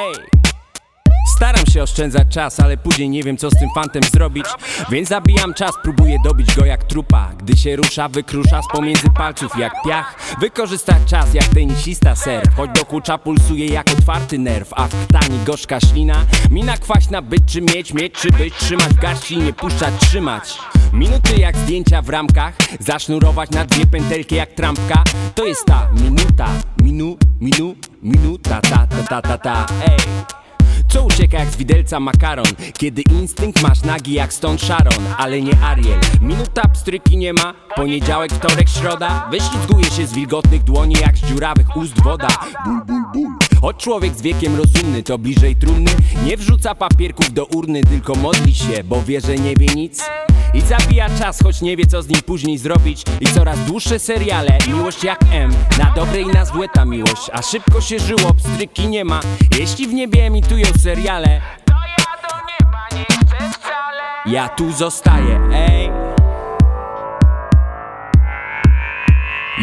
Ej! Staram się oszczędzać czas, ale później nie wiem co z tym fantem zrobić. Więc zabijam czas, próbuję dobić go jak trupa. Gdy się rusza, wykrusza z pomiędzy palców jak piach. Wykorzystać czas jak tenisista serw Choć dokucza pulsuje jak otwarty nerw A w krtani gorzka ślina. Mina kwaśna być czy mieć, mieć czy być Trzymać w garści, nie puszczać, trzymać Minuty jak zdjęcia w ramkach Zasznurować na dwie pętelki jak trampka. To jest ta minuta, minu, minu, minuta, ta, ta, ta, ta, ta, ej! Co ucieka jak z widelca makaron? Kiedy instynkt masz nagi jak stąd Sharon Ale nie Ariel. Minuta pstryki nie ma Poniedziałek, wtorek, środa. Wyślizguje się z wilgotnych dłoni Jak z dziurawych ust woda. Ból, ból, ból Choć człowiek z wiekiem rozumny to bliżej trumny. Nie wrzuca papierków do urny Tylko modli się, bo wie, że nie wie nic i zabija czas, choć nie wie co z nim później zrobić. I coraz dłuższe seriale, miłość jak M. Na dobre i na złe ta miłość. A szybko się żyło, pstryki nie ma. Jeśli w niebie emitują seriale To ja do nieba nie chcę wcale. Ja tu zostaję, ej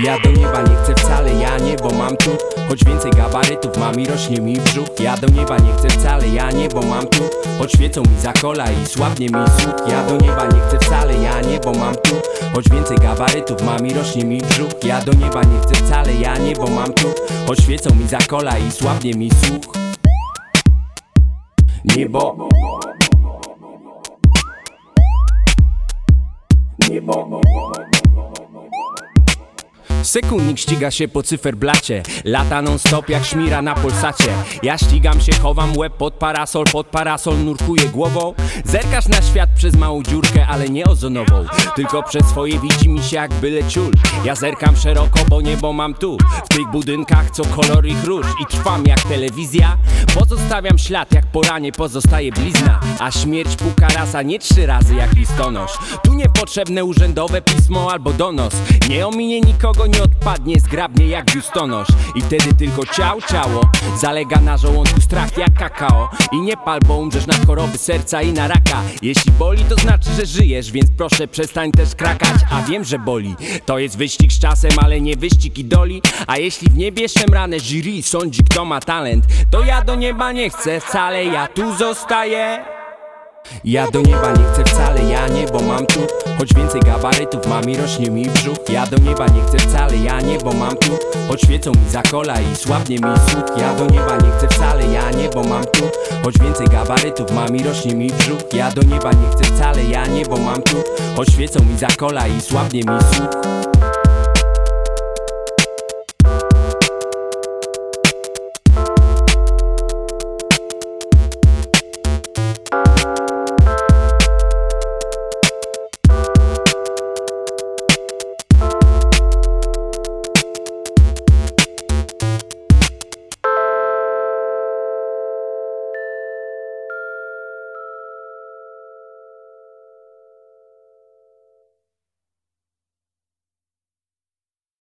Ja do nieba nie chcę wcale, ja niebo mam tu. Choć więcej gabarytów mam i rośnie mi brzuch. Ja do nieba nie chcę wcale, ja niebo mam tu. Choć świecą mi za kola i słabnie mi słuch Ja do nieba nie chcę wcale, ja niebo mam tu. Choć więcej gabarytów mam i rośnie mi brzuch. Ja do nieba nie chcę wcale, ja niebo mam tu. Choć świecą mi za kola i słabnie mi słuch Niebo. Niebo Sekundnik ściga się po cyferblacie Lata non stop jak szmira na polsacie Ja ścigam się, chowam łeb pod parasol Pod parasol nurkuję głową. Zerkasz na świat przez małą dziurkę Ale nie ozonową. Tylko przez swoje widzi mi się jak byle ciul. Ja zerkam szeroko, bo niebo mam tu. W tych budynkach, co kolor ich róż I trwam jak telewizja. Pozostawiam ślad, jak poranie pozostaje blizna. A śmierć puka raz, a nie trzy razy jak listonosz. Tu niepotrzebne urzędowe pismo albo donos. Nie ominie nikogo, nie odpadnie zgrabnie jak biustonosz. I wtedy tylko ciał, ciało Zalega na żołądku strach jak kakao. I nie pal, bo umrzesz na choroby serca i na raka. Jeśli boli, to znaczy, że żyjesz Więc proszę przestań też krakać. A wiem, że boli. To jest wyścig z czasem, ale nie wyścig idoli. A jeśli w niebie szemrane jury sądzi kto ma talent To ja do nieba nie chcę wcale, ja tu zostaję ja do nieba nie chcę wcale, ja niebo mam tu Choć więcej gabarytów mam i rośnie mi brzuch. Ja do nieba nie chcę wcale, ja niebo mam tu Choć świecą mi za kola i słabnie mi słuch Ja do nieba nie chcę wcale, ja niebo mam tu Choć więcej gabarytów mam i rośnie mi brzuch. Ja do nieba nie chcę wcale, ja niebo mam tu Choć świecą mi za kola i słabnie mi słuch